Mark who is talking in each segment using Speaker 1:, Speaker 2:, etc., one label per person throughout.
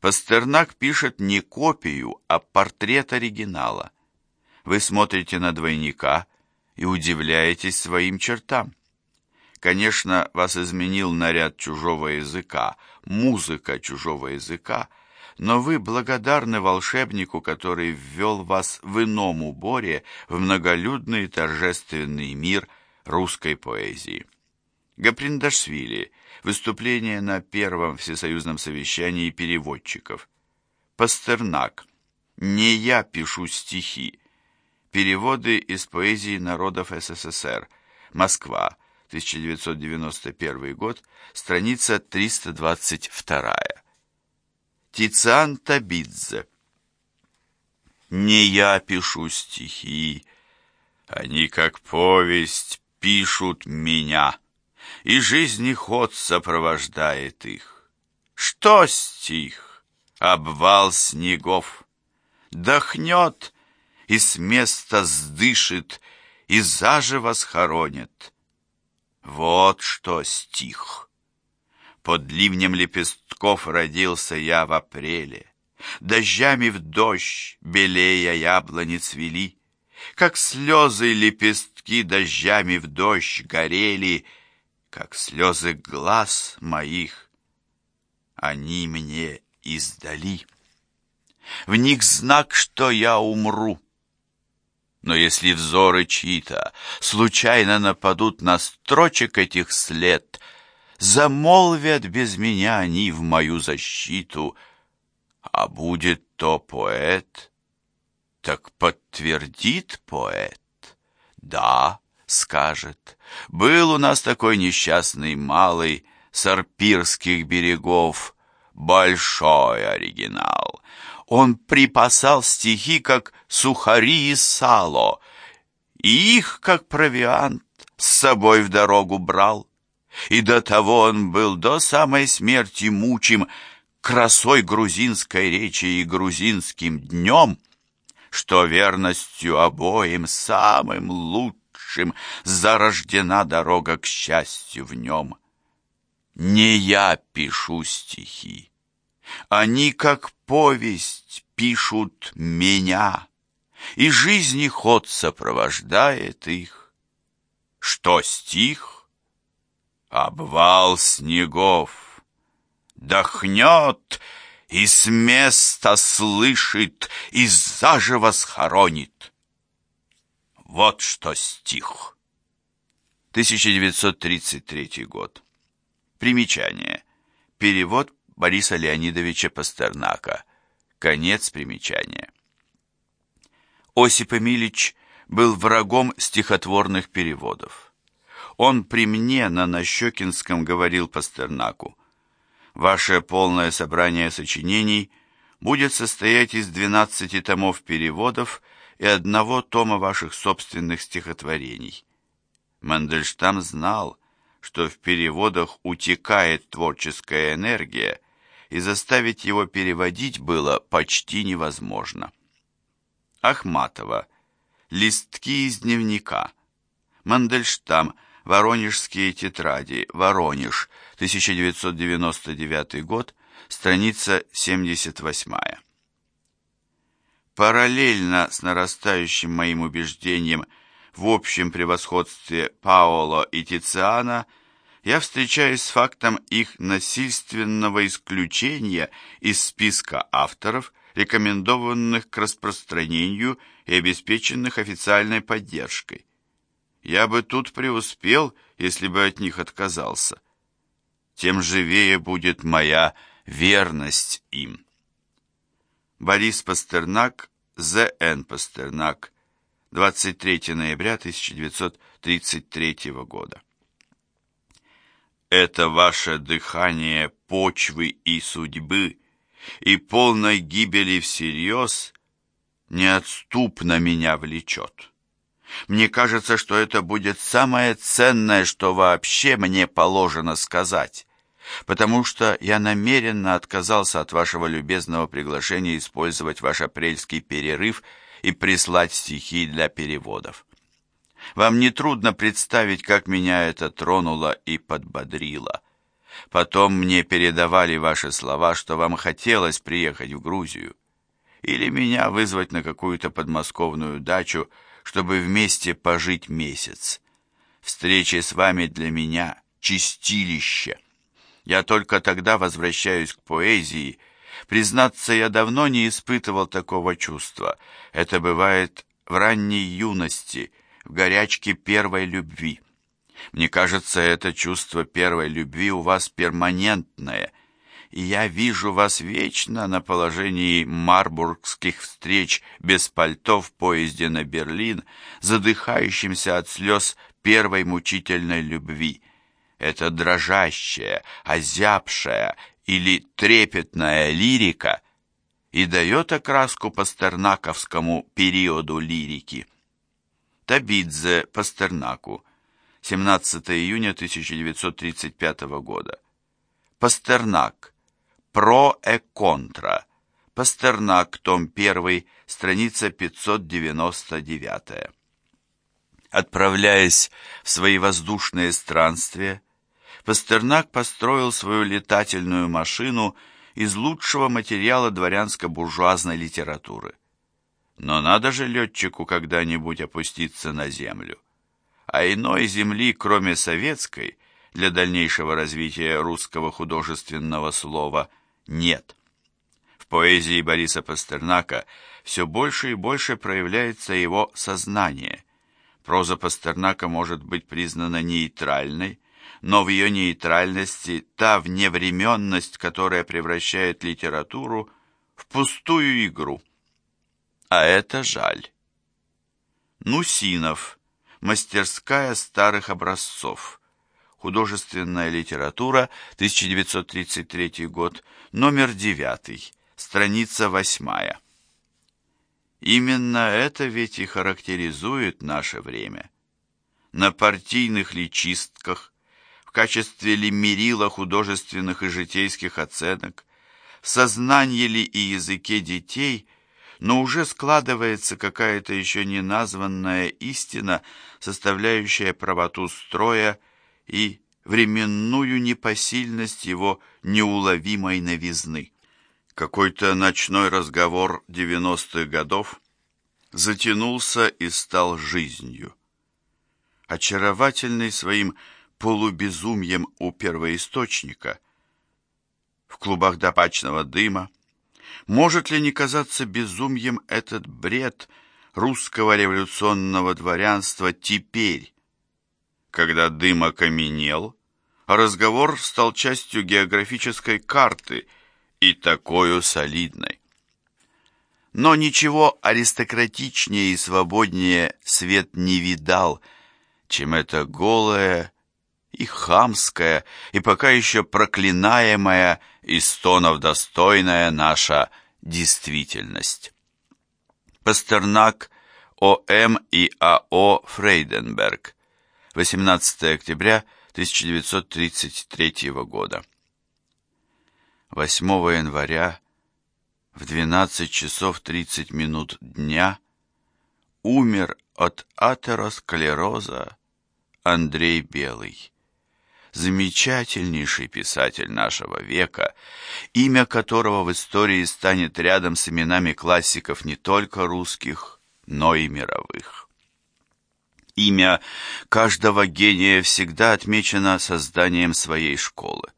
Speaker 1: Пастернак пишет не копию, а портрет оригинала. Вы смотрите на двойника и удивляетесь своим чертам. Конечно, вас изменил наряд чужого языка, музыка чужого языка, но вы благодарны волшебнику, который ввел вас в ином уборе в многолюдный торжественный мир русской поэзии. Гаприндашвили. Выступление на первом всесоюзном совещании переводчиков. Пастернак. Не я пишу стихи. Переводы из поэзии народов СССР. Москва. 1991 год. Страница 322. Тициан Табидзе. Не я пишу стихи, они, как повесть, пишут меня и жизни ход сопровождает их. Что стих? Обвал снегов. Дохнет и с места сдышит, и заживо схоронит. Вот что стих. Под ливнем лепестков родился я в апреле. Дождями в дождь белея яблони цвели, Как слезы лепестки дождями в дождь горели — как слезы глаз моих, они мне издали. В них знак, что я умру. Но если взоры чьи-то случайно нападут на строчек этих след, замолвят без меня они в мою защиту, а будет то поэт, так подтвердит поэт, да, скажет. Был у нас такой несчастный малый с арпирских берегов, большой оригинал. Он припасал стихи, как сухари и сало, и их, как провиант, с собой в дорогу брал. И до того он был до самой смерти мучим красой грузинской речи и грузинским днем, что верностью обоим самым лучшим лучшим зарождена дорога к счастью в нем. Не я пишу стихи, они, как повесть, пишут меня, и жизни ход сопровождает их. Что стих? Обвал снегов дохнет и с места слышит и заживо схоронит. Вот что стих. 1933 год. Примечание. Перевод Бориса Леонидовича Пастернака. Конец примечания. Осип Эмилич был врагом стихотворных переводов. Он при мне на Нащекинском говорил Пастернаку, «Ваше полное собрание сочинений будет состоять из 12 томов переводов и одного тома ваших собственных стихотворений. Мандельштам знал, что в переводах утекает творческая энергия, и заставить его переводить было почти невозможно. Ахматова. Листки из дневника. Мандельштам. Воронежские тетради. Воронеж. 1999 год. Страница 78. Параллельно с нарастающим моим убеждением в общем превосходстве Паоло и Тициана, я встречаюсь с фактом их насильственного исключения из списка авторов, рекомендованных к распространению и обеспеченных официальной поддержкой. Я бы тут преуспел, если бы от них отказался. Тем живее будет моя верность им. Борис Пастернак, З.Н. Пастернак, 23 ноября 1933 года. Это ваше дыхание почвы и судьбы и полной гибели всерьез неотступно меня влечет. Мне кажется, что это будет самое ценное, что вообще мне положено сказать потому что я намеренно отказался от вашего любезного приглашения использовать ваш апрельский перерыв и прислать стихи для переводов. Вам не трудно представить, как меня это тронуло и подбодрило. Потом мне передавали ваши слова, что вам хотелось приехать в Грузию. Или меня вызвать на какую-то подмосковную дачу, чтобы вместе пожить месяц. Встречи с вами для меня — чистилище. Я только тогда возвращаюсь к поэзии. Признаться, я давно не испытывал такого чувства. Это бывает в ранней юности, в горячке первой любви. Мне кажется, это чувство первой любви у вас перманентное, и я вижу вас вечно на положении марбургских встреч без пальто в поезде на Берлин, задыхающимся от слез первой мучительной любви. Это дрожащая, озябшая или трепетная лирика и дает окраску пастернаковскому периоду лирики. Табидзе Пастернаку 17 июня 1935 года. Пастернак. Про и контра. Пастернак, том 1, страница 599. Отправляясь в свои воздушные странствия, Пастернак построил свою летательную машину из лучшего материала дворянско-буржуазной литературы. Но надо же летчику когда-нибудь опуститься на землю а иной земли, кроме советской, для дальнейшего развития русского художественного слова нет. В поэзии Бориса Пастернака все больше и больше проявляется его сознание. Проза Пастернака может быть признана нейтральной, но в ее нейтральности та вневременность, которая превращает литературу в пустую игру. А это жаль. Нусинов – Мастерская старых образцов. Художественная литература, 1933 год, номер 9, страница 8. Именно это ведь и характеризует наше время. На партийных ли чистках, в качестве ли мерила художественных и житейских оценок, в сознании ли и языке детей – но уже складывается какая-то еще не названная истина, составляющая правоту строя и временную непосильность его неуловимой новизны. Какой-то ночной разговор девяностых годов затянулся и стал жизнью. Очаровательный своим полубезумием у первоисточника, в клубах табачного дыма, может ли не казаться безумием этот бред русского революционного дворянства теперь, когда дым окаменел, а разговор стал частью географической карты и такой солидной? Но ничего аристократичнее и свободнее свет не видал, чем это голое и хамская, и пока еще проклинаемая и стонов достойная наша действительность. Пастернак О.М. и А.О. Фрейденберг. 18 октября 1933 года. 8 января в 12 часов 30 минут дня умер от атеросклероза Андрей Белый замечательнейший писатель нашего века, имя которого в истории станет рядом с именами классиков не только русских, но и мировых. Имя каждого гения всегда отмечено созданием своей школы.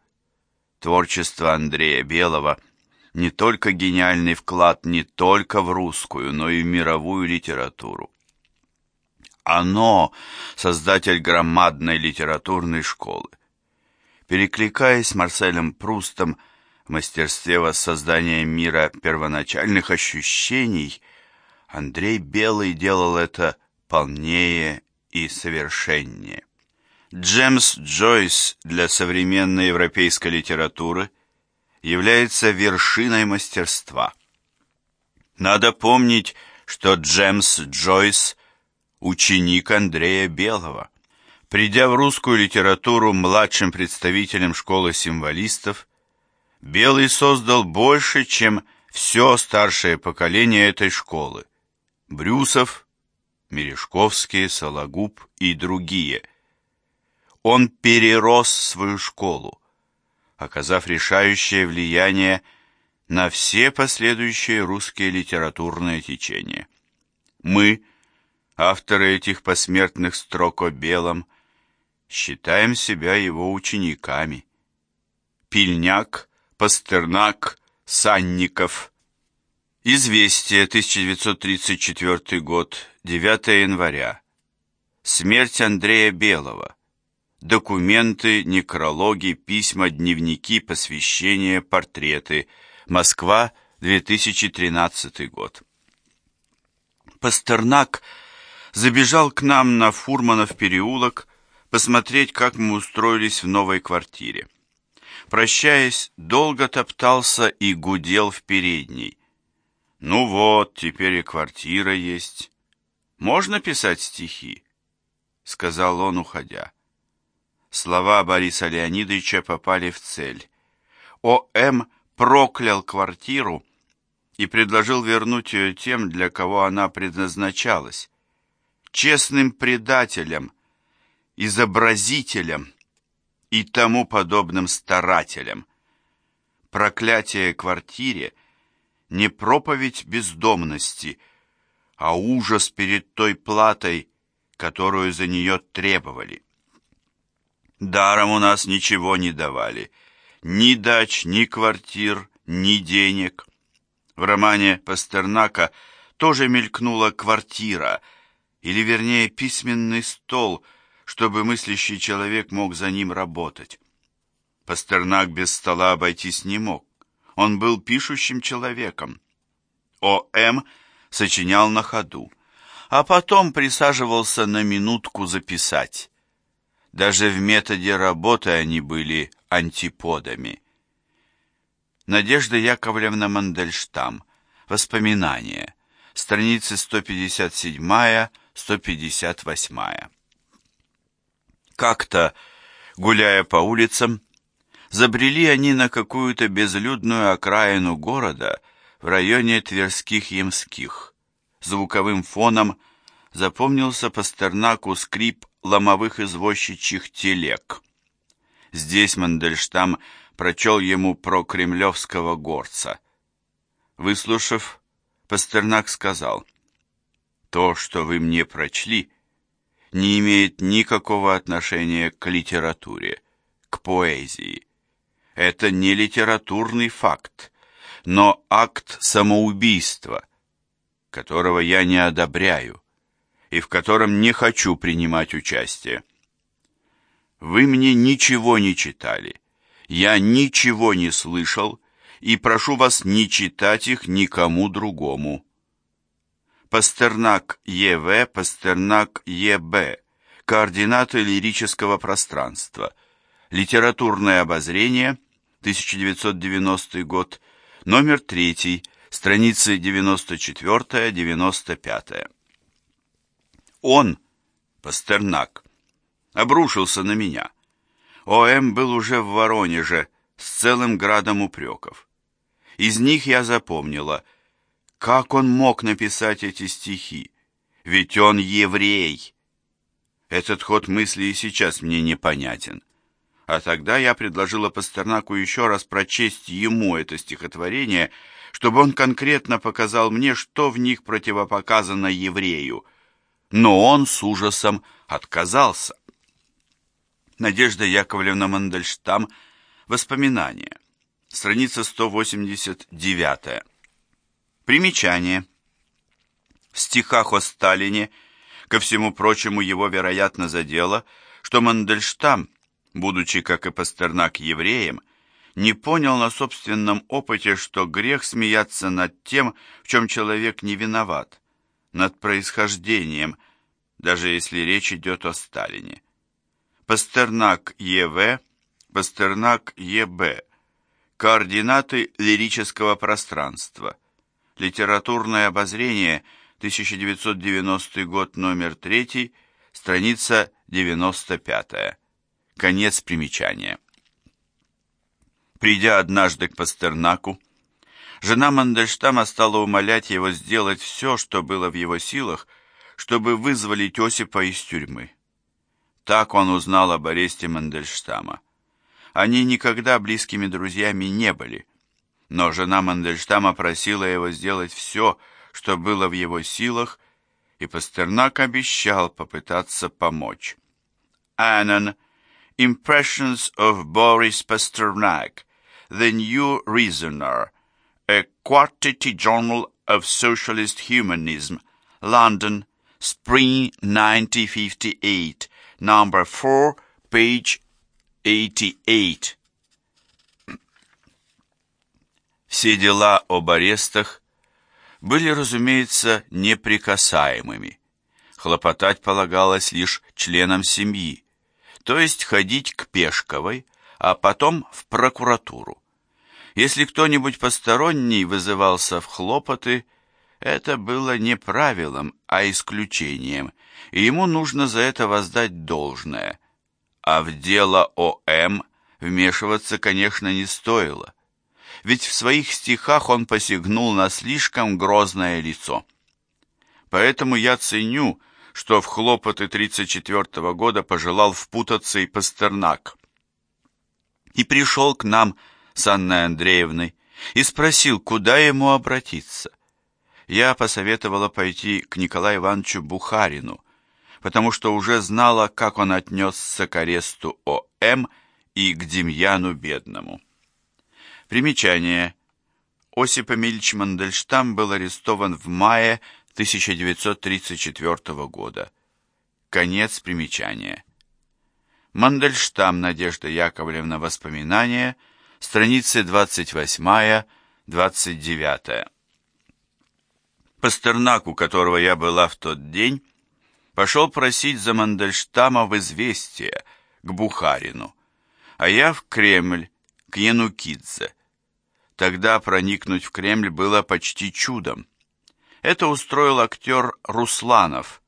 Speaker 1: Творчество Андрея Белого – не только гениальный вклад не только в русскую, но и в мировую литературу. Оно – создатель громадной литературной школы. Перекликаясь с Марселем Прустом в мастерстве воссоздания мира первоначальных ощущений, Андрей Белый делал это полнее и совершеннее. Джемс Джойс для современной европейской литературы является вершиной мастерства. Надо помнить, что Джемс Джойс – ученик Андрея Белого. Придя в русскую литературу младшим представителем школы символистов, Белый создал больше, чем все старшее поколение этой школы. Брюсов, Мережковский, Сологуб и другие. Он перерос свою школу. оказав решающее влияние на все последующие русские литературные течения. Мы, авторы этих посмертных строк о белом, считаем себя его учениками. Пильняк, Пастернак, Санников. Известие, 1934 год, 9 января. Смерть Андрея Белого. Документы, некрологи, письма, дневники, посвящения, портреты. Москва, 2013 год. Пастернак забежал к нам на Фурманов переулок посмотреть, как мы устроились в новой квартире. Прощаясь, долго топтался и гудел в передней. «Ну вот, теперь и квартира есть. Можно писать стихи?» — сказал он, уходя. Слова Бориса Леонидовича попали в цель. О.М. проклял квартиру и предложил вернуть ее тем, для кого она предназначалась. Честным предателям, изобразителям и тому подобным старателям. Проклятие квартире не проповедь бездомности, а ужас перед той платой, которую за нее требовали. Даром у нас ничего не давали. Ни дач, ни квартир, ни денег. В романе Пастернака тоже мелькнула квартира, или вернее письменный стол, чтобы мыслящий человек мог за ним работать. Пастернак без стола обойтись не мог. Он был пишущим человеком. О.М. сочинял на ходу, а потом присаживался на минутку записать. Даже в методе работы они были антиподами. Надежда Яковлевна Мандельштам. Воспоминания. Страницы 157-158. Как-то, гуляя по улицам, забрели они на какую-то безлюдную окраину города в районе Тверских Ямских. Звуковым фоном запомнился Пастернаку скрип ломовых извозчичьих телег. Здесь Мандельштам прочел ему про кремлевского горца. Выслушав, Пастернак сказал, «То, что вы мне прочли, не имеет никакого отношения к литературе, к поэзии. Это не литературный факт, но акт самоубийства, которого я не одобряю и в котором не хочу принимать участие. Вы мне ничего не читали, я ничего не слышал, и прошу вас не читать их никому другому. Пастернак Е.В., Пастернак Е.Б. Координаты лирического пространства. Литературное обозрение, 1990 год, номер 3, страницы 94-95. Он, Пастернак, обрушился на меня. О.М. был уже в Воронеже с целым градом упреков. Из них я запомнила, как он мог написать эти стихи, ведь он еврей. Этот ход мысли и сейчас мне непонятен. А тогда я предложила Пастернаку еще раз прочесть ему это стихотворение, чтобы он конкретно показал мне, что в них противопоказано еврею — но он с ужасом отказался. Надежда Яковлевна Мандельштам. Воспоминания. Страница 189. Примечание. В стихах о Сталине, ко всему прочему, его, вероятно, задело, что Мандельштам, будучи, как и Пастернак, евреем, не понял на собственном опыте, что грех смеяться над тем, в чем человек не виноват, над происхождением, даже если речь идет о Сталине. Пастернак Е.В., Пастернак Е.Б. Координаты лирического пространства. Литературное обозрение, 1990 год, номер 3, страница 95. Конец примечания. Придя однажды к Пастернаку, Жена Мандельштама стала умолять его сделать все, что было в его силах, чтобы вызволить Осипа из тюрьмы. Так он узнал об аресте Мандельштама. Они никогда близкими друзьями не были. Но жена Мандельштама просила его сделать все, что было в его силах, и Пастернак обещал попытаться помочь. Аннон. Impressions of Boris Pasternak. The New Reasoner. A Quarterly Journal of Socialist Humanism. London. Spring 1958. Number 4, page 88. Все дела об арестах были, разумеется, неприкасаемыми. Хлопотать полагалось лишь членам семьи, то есть ходить к Пешковой, а потом в прокуратуру. Если кто-нибудь посторонний вызывался в хлопоты, это было не правилом, а исключением, и ему нужно за это воздать должное. А в дело О.М. вмешиваться, конечно, не стоило, ведь в своих стихах он посягнул на слишком грозное лицо. Поэтому я ценю, что в хлопоты 34 года пожелал впутаться и Пастернак. И пришел к нам с Анной Андреевной и спросил, куда ему обратиться. Я посоветовала пойти к Николаю Ивановичу Бухарину, потому что уже знала, как он отнесся к аресту О.М. и к Демьяну Бедному. Примечание. Осип Эмильевич Мандельштам был арестован в мае 1934 года. Конец примечания. Мандельштам Надежда Яковлевна. Воспоминания. Страницы 28-29. Пастернак, у которого я была в тот день, пошел просить за Мандельштама в известие к Бухарину, а я в Кремль, к Янукидзе. Тогда проникнуть в Кремль было почти чудом. Это устроил актер Русланов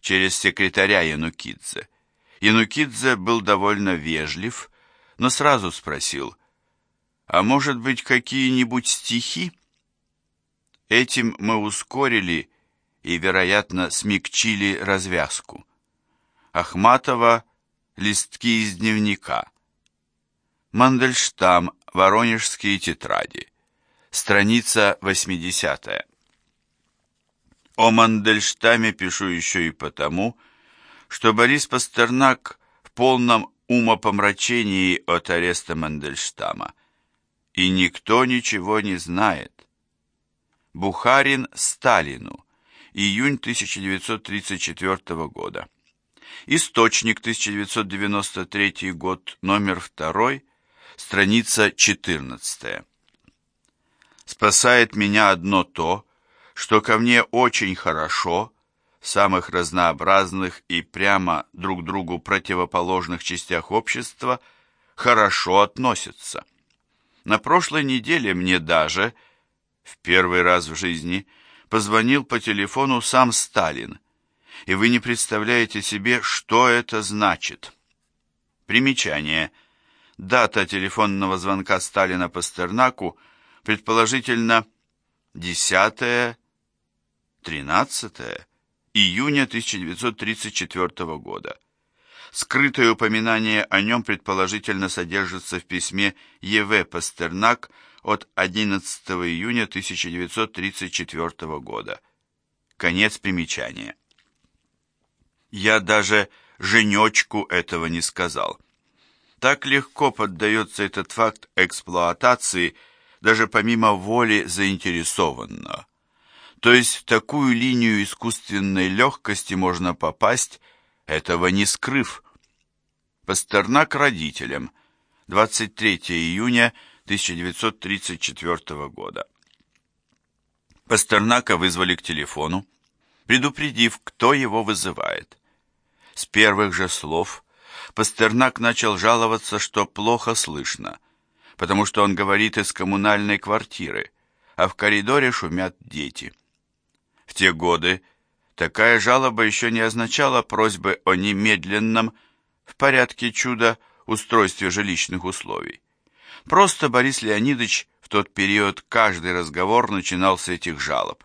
Speaker 1: через секретаря Янукидзе. Янукидзе был довольно вежлив, но сразу спросил, «А может быть, какие-нибудь стихи?» Этим мы ускорили и, вероятно, смягчили развязку. Ахматова «Листки из дневника». Мандельштам «Воронежские тетради». Страница 80 О Мандельштаме пишу еще и потому, что Борис Пастернак в полном умопомрачении от ареста Мандельштама. И никто ничего не знает. Бухарин Сталину. Июнь 1934 года. Источник 1993 год, номер 2, страница 14. Спасает меня одно то, что ко мне очень хорошо, в самых разнообразных и прямо друг другу противоположных частях общества, хорошо относятся. На прошлой неделе мне даже, в первый раз в жизни, позвонил по телефону сам Сталин, и вы не представляете себе, что это значит. Примечание. Дата телефонного звонка Сталина Пастернаку предположительно 10 13 июня 1934 года. Скрытое упоминание о нем предположительно содержится в письме Е.В. Пастернак от 11 июня 1934 года. Конец примечания. Я даже женечку этого не сказал. Так легко поддается этот факт эксплуатации даже помимо воли заинтересованного. То есть в такую линию искусственной легкости можно попасть, этого не скрыв. Пастернак родителям. 23 июня 1934 года. Пастернака вызвали к телефону, предупредив, кто его вызывает. С первых же слов Пастернак начал жаловаться, что плохо слышно, потому что он говорит из коммунальной квартиры, а в коридоре шумят дети. В те годы такая жалоба еще не означала просьбы о немедленном, в порядке чуда, устройстве жилищных условий. Просто Борис Леонидович в тот период каждый разговор начинал с этих жалоб.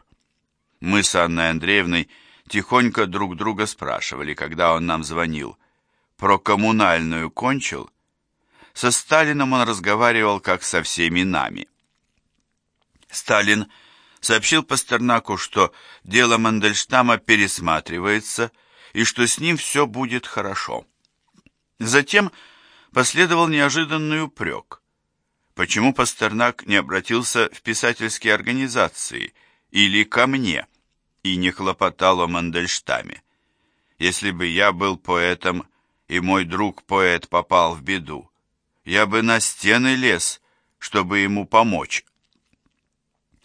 Speaker 1: Мы с Анной Андреевной тихонько друг друга спрашивали, когда он нам звонил. Про коммунальную кончил? Со Сталином он разговаривал как со всеми нами. Сталин сообщил Пастернаку, что дело Мандельштама пересматривается и что с ним все будет хорошо. Затем последовал неожиданный упрек. Почему Пастернак не обратился в писательские организации или ко мне и не хлопотал о Мандельштаме? Если бы я был поэтом, и мой друг-поэт попал в беду, я бы на стены лез, чтобы ему помочь.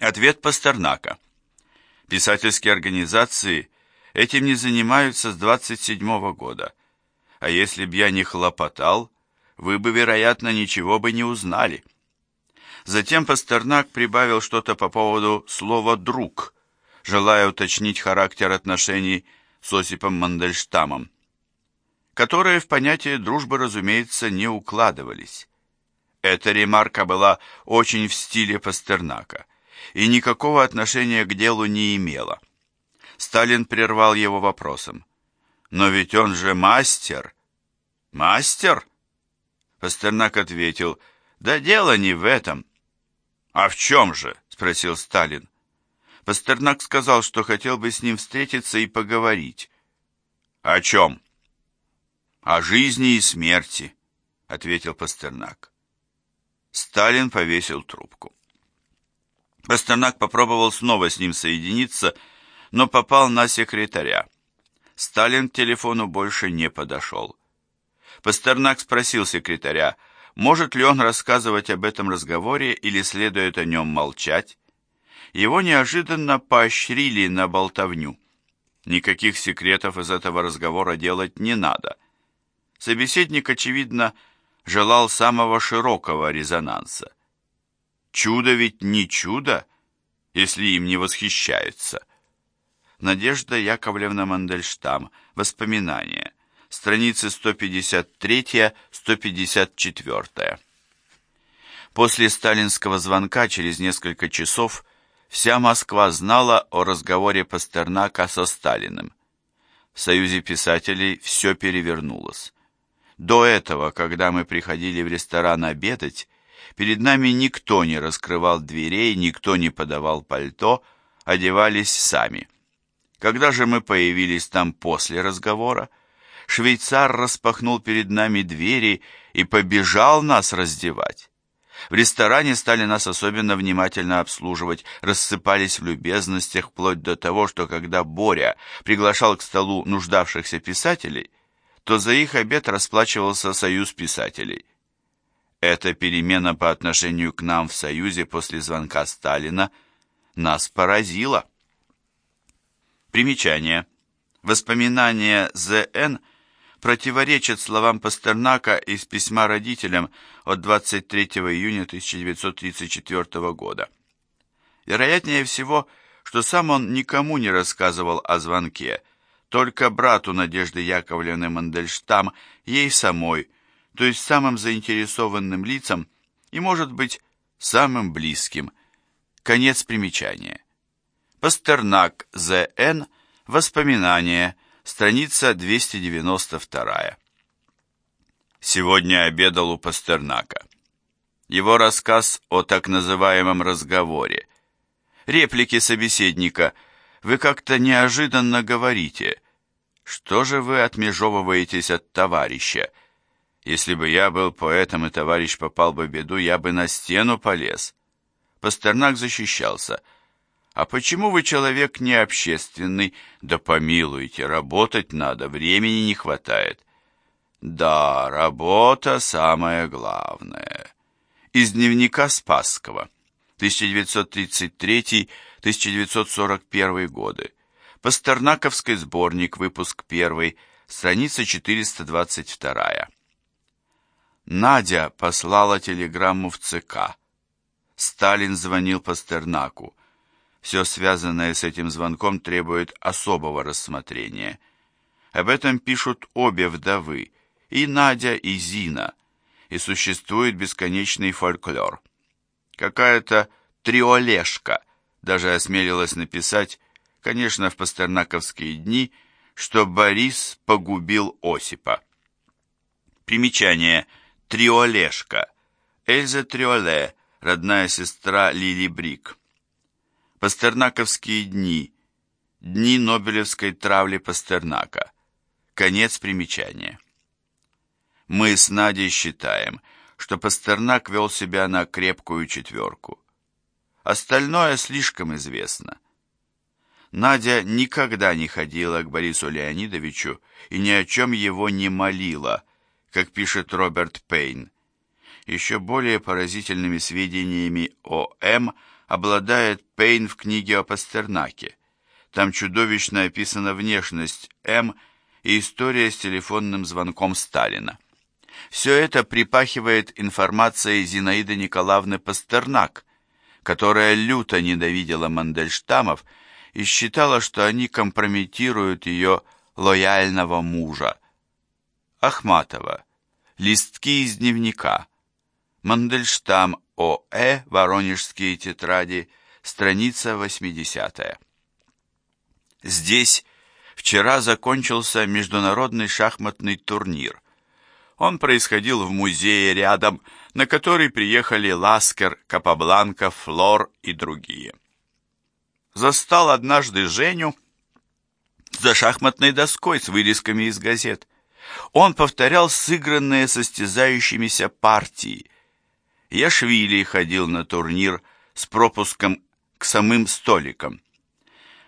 Speaker 1: Ответ Пастернака. Писательские организации этим не занимаются с 27 -го года. А если б я не хлопотал, вы бы, вероятно, ничего бы не узнали. Затем Пастернак прибавил что-то по поводу слова «друг», желая уточнить характер отношений с Осипом Мандельштамом, которые в понятие дружбы, разумеется, не укладывались. Эта ремарка была очень в стиле Пастернака и никакого отношения к делу не имела. Сталин прервал его вопросом. «Но ведь он же мастер!» «Мастер?» Пастернак ответил, «Да дело не в этом». «А в чем же?» — спросил Сталин. Пастернак сказал, что хотел бы с ним встретиться и поговорить. «О чем?» «О жизни и смерти», — ответил Пастернак. Сталин повесил трубку. Пастернак попробовал снова с ним соединиться, но попал на секретаря. Сталин к телефону больше не подошел. Пастернак спросил секретаря, может ли он рассказывать об этом разговоре или следует о нем молчать. Его неожиданно поощрили на болтовню. Никаких секретов из этого разговора делать не надо. Собеседник, очевидно, желал самого широкого резонанса. Чудо ведь не чудо, если им не восхищаются. Надежда Яковлевна Мандельштам. Воспоминания. Страницы 153-154. После сталинского звонка через несколько часов вся Москва знала о разговоре Пастернака со Сталиным. В Союзе писателей все перевернулось. До этого, когда мы приходили в ресторан обедать, перед нами никто не раскрывал дверей, никто не подавал пальто, одевались сами. Когда же мы появились там после разговора, швейцар распахнул перед нами двери и побежал нас раздевать. В ресторане стали нас особенно внимательно обслуживать, рассыпались в любезностях, вплоть до того, что когда Боря приглашал к столу нуждавшихся писателей, то за их обед расплачивался Союз писателей. Эта перемена по отношению к нам в Союзе после звонка Сталина нас поразила. Примечание. Воспоминания З.Н. противоречат словам Пастернака из письма родителям от 23 июня 1934 года. Вероятнее всего, что сам он никому не рассказывал о звонке, только брату Надежды Яковлевны Мандельштам, ей самой, то есть самым заинтересованным лицам и, может быть, самым близким. Конец примечания. Пастернак, З.Н. Воспоминания. Страница 292. Сегодня обедал у Пастернака. Его рассказ о так называемом разговоре. Реплики собеседника – вы как-то неожиданно говорите. Что же вы отмежевываетесь от товарища? Если бы я был поэтом и товарищ попал бы в беду, я бы на стену полез. Пастернак защищался. А почему вы человек не общественный? Да помилуйте, работать надо, времени не хватает. Да, работа самое главное. Из дневника Спасского. 1933-1941 годы. Пастернаковский сборник, выпуск 1, страница 422. Надя послала телеграмму в ЦК. Сталин звонил Пастернаку. Все связанное с этим звонком требует особого рассмотрения. Об этом пишут обе вдовы, и Надя, и Зина, и существует бесконечный фольклор. Какая-то триолешка даже осмелилась написать, конечно, в пастернаковские дни, что Борис погубил Осипа. Примечание. Триолешка. Эльза Триоле, родная сестра Лили Брик. Пастернаковские дни. Дни Нобелевской травли Пастернака. Конец примечания. Мы с Надей считаем, что Пастернак вел себя на крепкую четверку. Остальное слишком известно. Надя никогда не ходила к Борису Леонидовичу и ни о чем его не молила, как пишет Роберт Пейн. Еще более поразительными сведениями о М обладает Пейн в книге о Пастернаке. Там чудовищно описана внешность М и история с телефонным звонком Сталина. Все это припахивает информацией Зинаиды Николаевны Пастернак, которая люто ненавидела Мандельштамов и считала, что они компрометируют ее лояльного мужа. Ахматова. Листки из дневника. Мандельштам О.Э. Воронежские тетради. Страница 80. Здесь вчера закончился международный шахматный турнир. Он происходил в музее рядом, на который приехали Ласкер, Капабланка, Флор и другие. Застал однажды Женю за шахматной доской с вырезками из газет. Он повторял сыгранные состязающимися партии. Яшвили ходил на турнир с пропуском к самым столикам.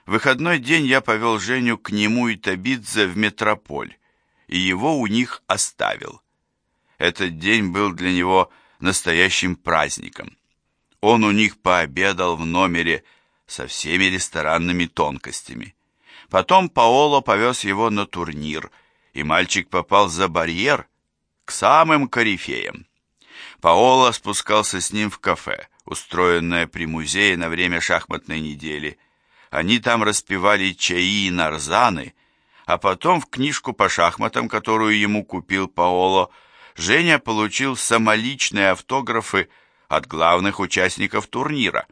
Speaker 1: В выходной день я повел Женю к нему и Табидзе в метрополь, и его у них оставил. Этот день был для него настоящим праздником. Он у них пообедал в номере со всеми ресторанными тонкостями. Потом Паоло повез его на турнир, и мальчик попал за барьер к самым корифеям. Паоло спускался с ним в кафе, устроенное при музее на время шахматной недели. Они там распевали чаи и нарзаны, а потом в книжку по шахматам, которую ему купил Паоло, Женя получил самоличные автографы от главных участников турнира.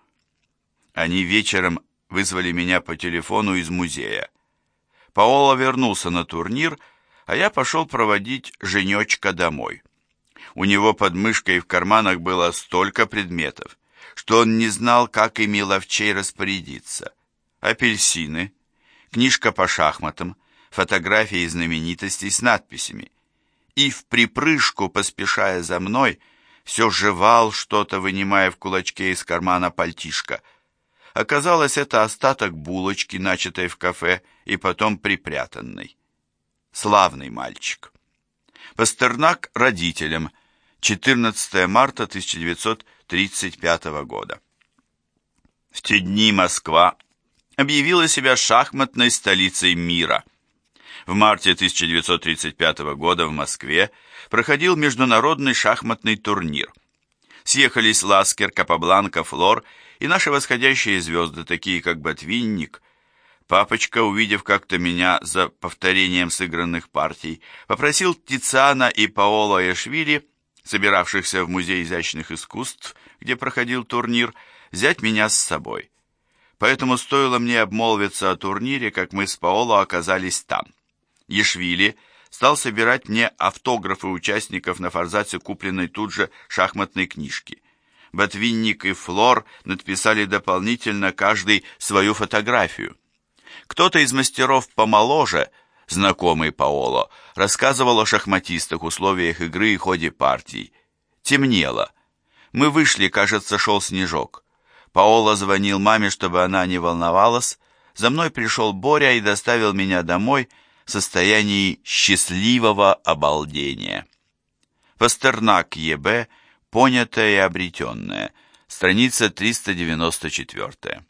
Speaker 1: Они вечером вызвали меня по телефону из музея. Паоло вернулся на турнир, а я пошел проводить Женечка домой. У него под мышкой и в карманах было столько предметов, что он не знал, как ими ловчей распорядиться. Апельсины, книжка по шахматам, фотографии знаменитостей с надписями. И в припрыжку, поспешая за мной, все жевал что-то, вынимая в кулачке из кармана пальтишка — Оказалось, это остаток булочки, начатой в кафе и потом припрятанной. Славный мальчик. Пастернак родителям. 14 марта 1935 года. В те дни Москва объявила себя шахматной столицей мира. В марте 1935 года в Москве проходил международный шахматный турнир. Съехались Ласкер, Капабланка, Флор и наши восходящие звезды, такие как Ботвинник. Папочка, увидев как-то меня за повторением сыгранных партий, попросил Тициана и Паоло Эшвили, собиравшихся в Музей изящных искусств, где проходил турнир, взять меня с собой. Поэтому стоило мне обмолвиться о турнире, как мы с Паоло оказались там. Ешвили стал собирать мне автографы участников на форзаце купленной тут же шахматной книжки. Ботвинник и Флор надписали дополнительно каждый свою фотографию. Кто-то из мастеров помоложе, знакомый Паоло, рассказывал о шахматистах, условиях игры и ходе партий. Темнело. Мы вышли, кажется, шел снежок. Паоло звонил маме, чтобы она не волновалась. За мной пришел Боря и доставил меня домой в состоянии счастливого обалдения. Пастернак Е.Б. Понятое и обретенное. Страница 394.